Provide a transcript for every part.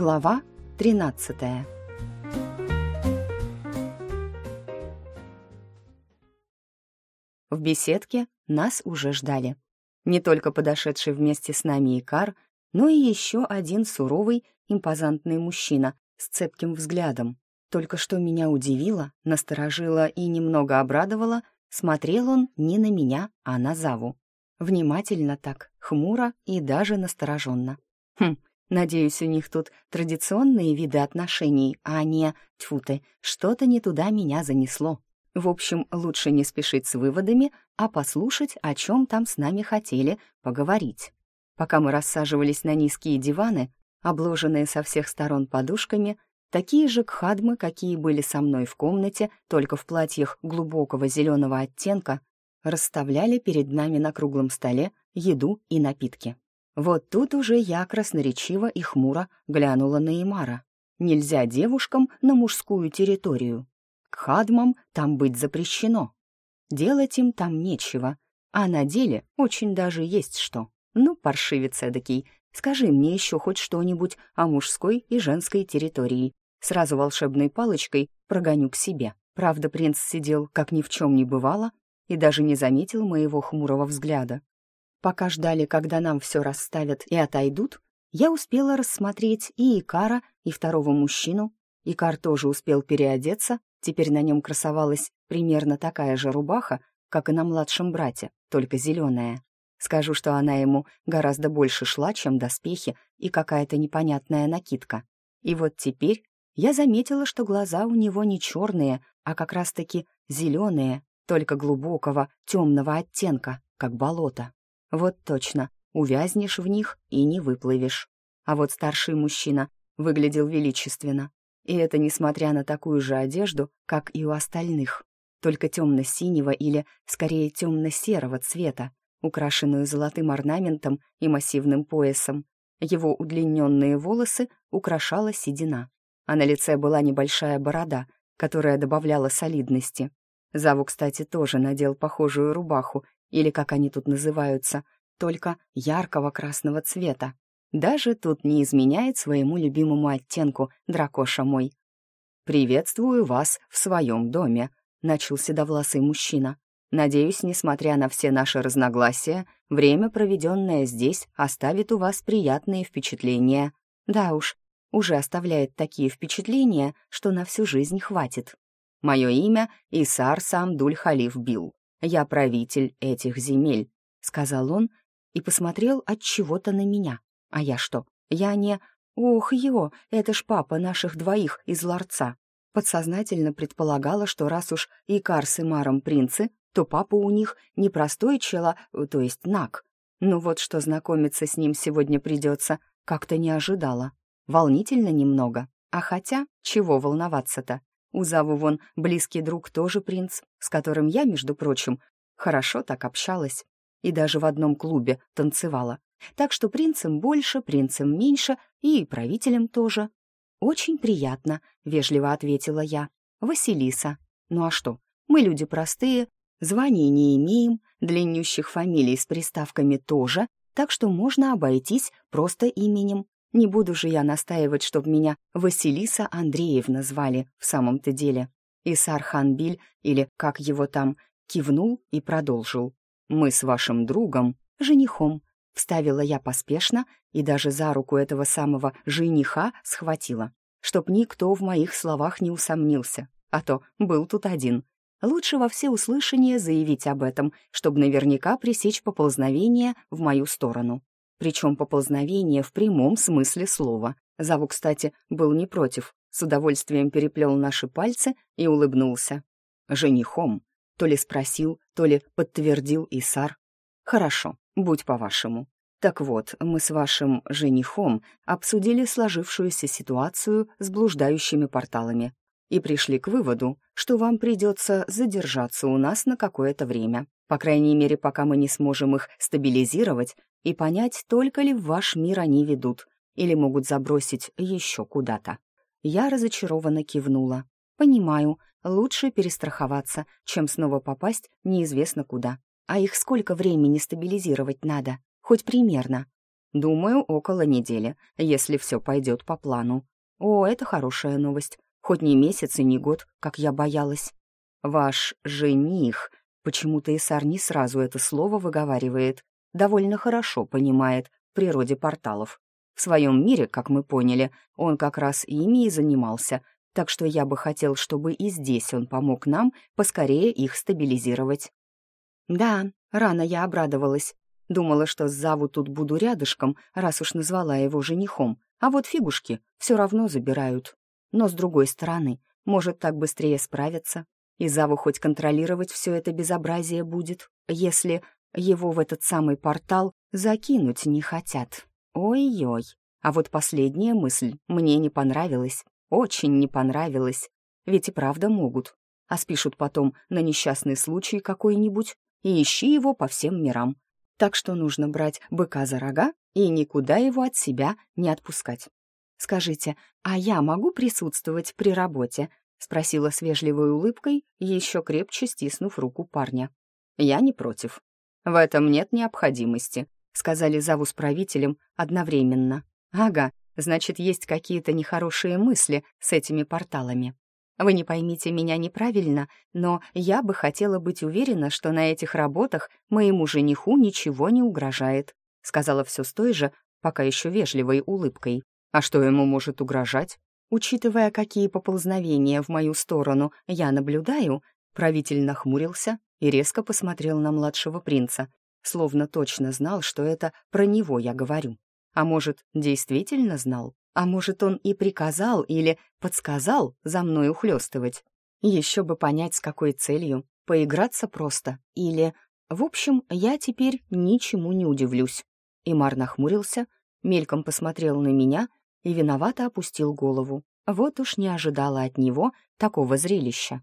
Глава 13 В беседке нас уже ждали. Не только подошедший вместе с нами Икар, но и еще один суровый, импозантный мужчина с цепким взглядом. Только что меня удивило, насторожило и немного обрадовало, смотрел он не на меня, а на Заву. Внимательно так, хмуро и даже настороженно. Хм, надеюсь, у них тут традиционные виды отношений, а не, тьфу ты, что-то не туда меня занесло. В общем, лучше не спешить с выводами, а послушать, о чем там с нами хотели поговорить. Пока мы рассаживались на низкие диваны, обложенные со всех сторон подушками, такие же кхадмы, какие были со мной в комнате, только в платьях глубокого зеленого оттенка, расставляли перед нами на круглом столе еду и напитки. Вот тут уже я красноречиво и хмуро глянула на Имара. Нельзя девушкам на мужскую территорию. К хадмам там быть запрещено. Делать им там нечего, а на деле очень даже есть что. Ну, паршивец эдакий, скажи мне еще хоть что-нибудь о мужской и женской территории. Сразу волшебной палочкой прогоню к себе. Правда, принц сидел, как ни в чем не бывало, и даже не заметил моего хмурого взгляда. Пока ждали, когда нам все расставят и отойдут, я успела рассмотреть и Икара, и второго мужчину. Икар тоже успел переодеться, теперь на нем красовалась примерно такая же рубаха, как и на младшем брате, только зеленая. Скажу, что она ему гораздо больше шла, чем доспехи и какая-то непонятная накидка. И вот теперь я заметила, что глаза у него не черные, а как раз-таки зеленые, только глубокого, темного оттенка, как болото. Вот точно, увязнешь в них и не выплывешь. А вот старший мужчина выглядел величественно. И это несмотря на такую же одежду, как и у остальных, только темно-синего или, скорее, темно-серого цвета, украшенную золотым орнаментом и массивным поясом. Его удлиненные волосы украшала седина, а на лице была небольшая борода, которая добавляла солидности. Заву, кстати, тоже надел похожую рубаху, или как они тут называются, только яркого красного цвета. Даже тут не изменяет своему любимому оттенку, дракоша мой. «Приветствую вас в своем доме», — начал седовласый мужчина. «Надеюсь, несмотря на все наши разногласия, время, проведенное здесь, оставит у вас приятные впечатления. Да уж, уже оставляет такие впечатления, что на всю жизнь хватит. Мое имя Исар Самдуль Халиф Бил. Я правитель этих земель», — сказал он и посмотрел от чего-то на меня. А я что? Я не... Ох, его, это ж папа наших двоих из ларца. Подсознательно предполагала, что раз уж Икар с Имаром принцы, то папа у них не простой чела, то есть наг. Ну вот что знакомиться с ним сегодня придется, как-то не ожидала. Волнительно немного. А хотя, чего волноваться-то? У Заву вон близкий друг тоже принц, с которым я, между прочим, хорошо так общалась. И даже в одном клубе танцевала. Так что принцем больше, принцем меньше и правителем тоже. «Очень приятно», — вежливо ответила я. «Василиса. Ну а что, мы люди простые, званий не имеем, длиннющих фамилий с приставками тоже, так что можно обойтись просто именем. Не буду же я настаивать, чтобы меня Василиса Андреевна звали в самом-то деле. Исар Ханбиль, или как его там, кивнул и продолжил. «Мы с вашим другом, женихом», — вставила я поспешно и даже за руку этого самого жениха схватила, чтоб никто в моих словах не усомнился, а то был тут один. Лучше во всеуслышание заявить об этом, чтобы наверняка пресечь поползновение в мою сторону причем поползновение в прямом смысле слова. Заву, кстати, был не против, с удовольствием переплел наши пальцы и улыбнулся. «Женихом?» — то ли спросил, то ли подтвердил Исар. «Хорошо, будь по-вашему. Так вот, мы с вашим женихом обсудили сложившуюся ситуацию с блуждающими порталами и пришли к выводу, что вам придется задержаться у нас на какое-то время. По крайней мере, пока мы не сможем их стабилизировать и понять, только ли в ваш мир они ведут или могут забросить еще куда-то. Я разочарованно кивнула. Понимаю, лучше перестраховаться, чем снова попасть неизвестно куда. А их сколько времени стабилизировать надо? Хоть примерно. Думаю, около недели, если все пойдет по плану. О, это хорошая новость. Хоть не месяц и не год, как я боялась. Ваш жених, почему-то Исар не сразу это слово выговаривает, довольно хорошо понимает в природе порталов. В своем мире, как мы поняли, он как раз ими и занимался, так что я бы хотел, чтобы и здесь он помог нам поскорее их стабилизировать. Да, рано я обрадовалась. Думала, что с Заву тут буду рядышком, раз уж назвала его женихом, а вот фигушки все равно забирают. Но с другой стороны, может так быстрее справиться, и Заву хоть контролировать все это безобразие будет, если его в этот самый портал закинуть не хотят. Ой-ой. А вот последняя мысль мне не понравилась. Очень не понравилась. Ведь и правда могут. А спишут потом на несчастный случай какой-нибудь и ищи его по всем мирам. Так что нужно брать быка за рога и никуда его от себя не отпускать. «Скажите, а я могу присутствовать при работе?» — спросила с вежливой улыбкой, еще крепче стиснув руку парня. «Я не против. В этом нет необходимости», — сказали Заву с правителем одновременно. «Ага, значит, есть какие-то нехорошие мысли с этими порталами. Вы не поймите меня неправильно, но я бы хотела быть уверена, что на этих работах моему жениху ничего не угрожает», — сказала все с той же, пока еще вежливой улыбкой. «А что ему может угрожать?» Учитывая, какие поползновения в мою сторону я наблюдаю, правитель нахмурился и резко посмотрел на младшего принца, словно точно знал, что это про него я говорю. А может, действительно знал? А может, он и приказал или подсказал за мной ухлёстывать? Еще бы понять, с какой целью. Поиграться просто. Или... В общем, я теперь ничему не удивлюсь. Имар нахмурился, мельком посмотрел на меня и виновато опустил голову. Вот уж не ожидала от него такого зрелища.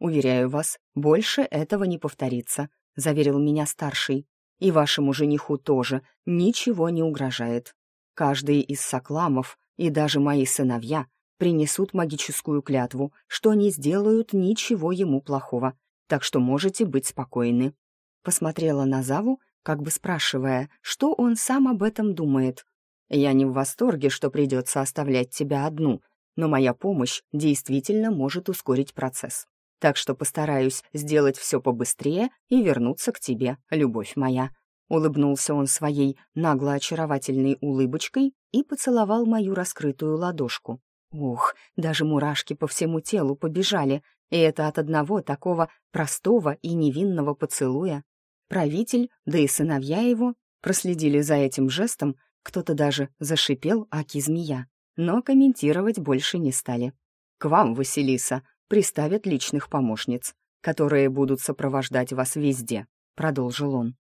«Уверяю вас, больше этого не повторится», — заверил меня старший. «И вашему жениху тоже ничего не угрожает. Каждый из сокламов и даже мои сыновья принесут магическую клятву, что не сделают ничего ему плохого, так что можете быть спокойны». Посмотрела на Заву, как бы спрашивая, что он сам об этом думает. «Я не в восторге, что придется оставлять тебя одну, но моя помощь действительно может ускорить процесс. Так что постараюсь сделать все побыстрее и вернуться к тебе, любовь моя». Улыбнулся он своей нагло-очаровательной улыбочкой и поцеловал мою раскрытую ладошку. Ух, даже мурашки по всему телу побежали, и это от одного такого простого и невинного поцелуя. Правитель, да и сыновья его, проследили за этим жестом, кто-то даже зашипел аки-змея, но комментировать больше не стали. «К вам, Василиса, приставят личных помощниц, которые будут сопровождать вас везде», — продолжил он.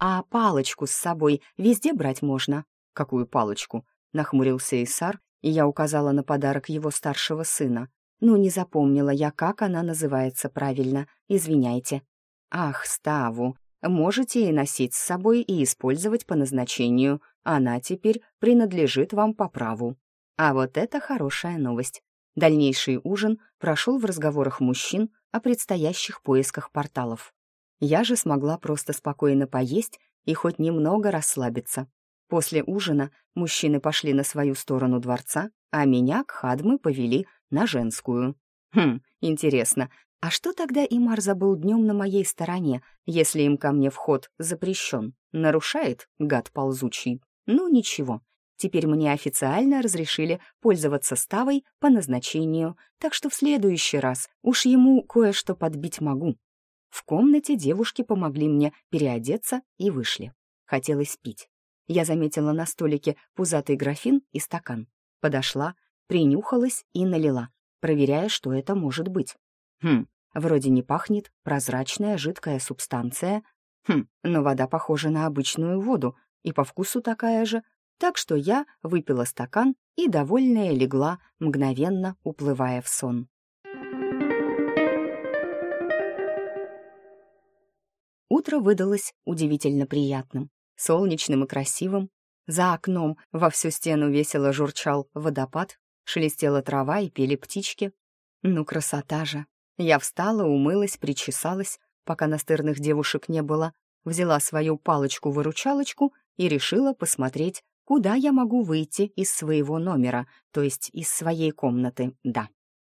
«А палочку с собой везде брать можно?» «Какую палочку?» — нахмурился Исар, и я указала на подарок его старшего сына. «Ну, не запомнила я, как она называется правильно, извиняйте». «Ах, Ставу, можете и носить с собой и использовать по назначению. Она теперь принадлежит вам по праву». А вот это хорошая новость. Дальнейший ужин прошел в разговорах мужчин о предстоящих поисках порталов. Я же смогла просто спокойно поесть и хоть немного расслабиться. После ужина мужчины пошли на свою сторону дворца, а меня к Хадмы повели на женскую. Хм, интересно, а что тогда Имар забыл днем на моей стороне, если им ко мне вход запрещен? Нарушает, гад ползучий? Ну, ничего. Теперь мне официально разрешили пользоваться ставой по назначению, так что в следующий раз уж ему кое-что подбить могу. В комнате девушки помогли мне переодеться и вышли. Хотелось пить. Я заметила на столике пузатый графин и стакан. Подошла, принюхалась и налила, проверяя, что это может быть. Хм, вроде не пахнет, прозрачная жидкая субстанция. Хм, но вода похожа на обычную воду, и по вкусу такая же. Так что я выпила стакан и, довольная, легла, мгновенно уплывая в сон. Утро выдалось удивительно приятным, солнечным и красивым. За окном во всю стену весело журчал водопад, шелестела трава и пели птички. Ну, красота же! Я встала, умылась, причесалась, пока настырных девушек не было, взяла свою палочку-выручалочку и решила посмотреть, куда я могу выйти из своего номера, то есть из своей комнаты, да.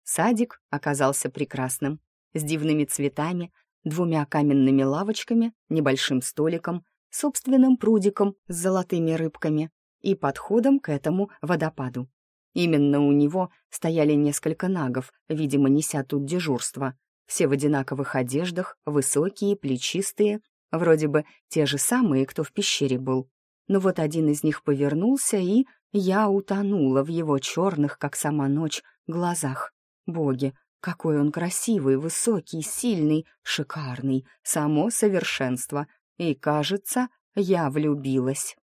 Садик оказался прекрасным, с дивными цветами, двумя каменными лавочками, небольшим столиком, собственным прудиком с золотыми рыбками и подходом к этому водопаду. Именно у него стояли несколько нагов, видимо, неся тут дежурство. Все в одинаковых одеждах, высокие, плечистые, вроде бы те же самые, кто в пещере был. Но вот один из них повернулся, и я утонула в его черных, как сама ночь, глазах. Боги, какой он красивый, высокий, сильный, шикарный, само совершенство. И, кажется, я влюбилась.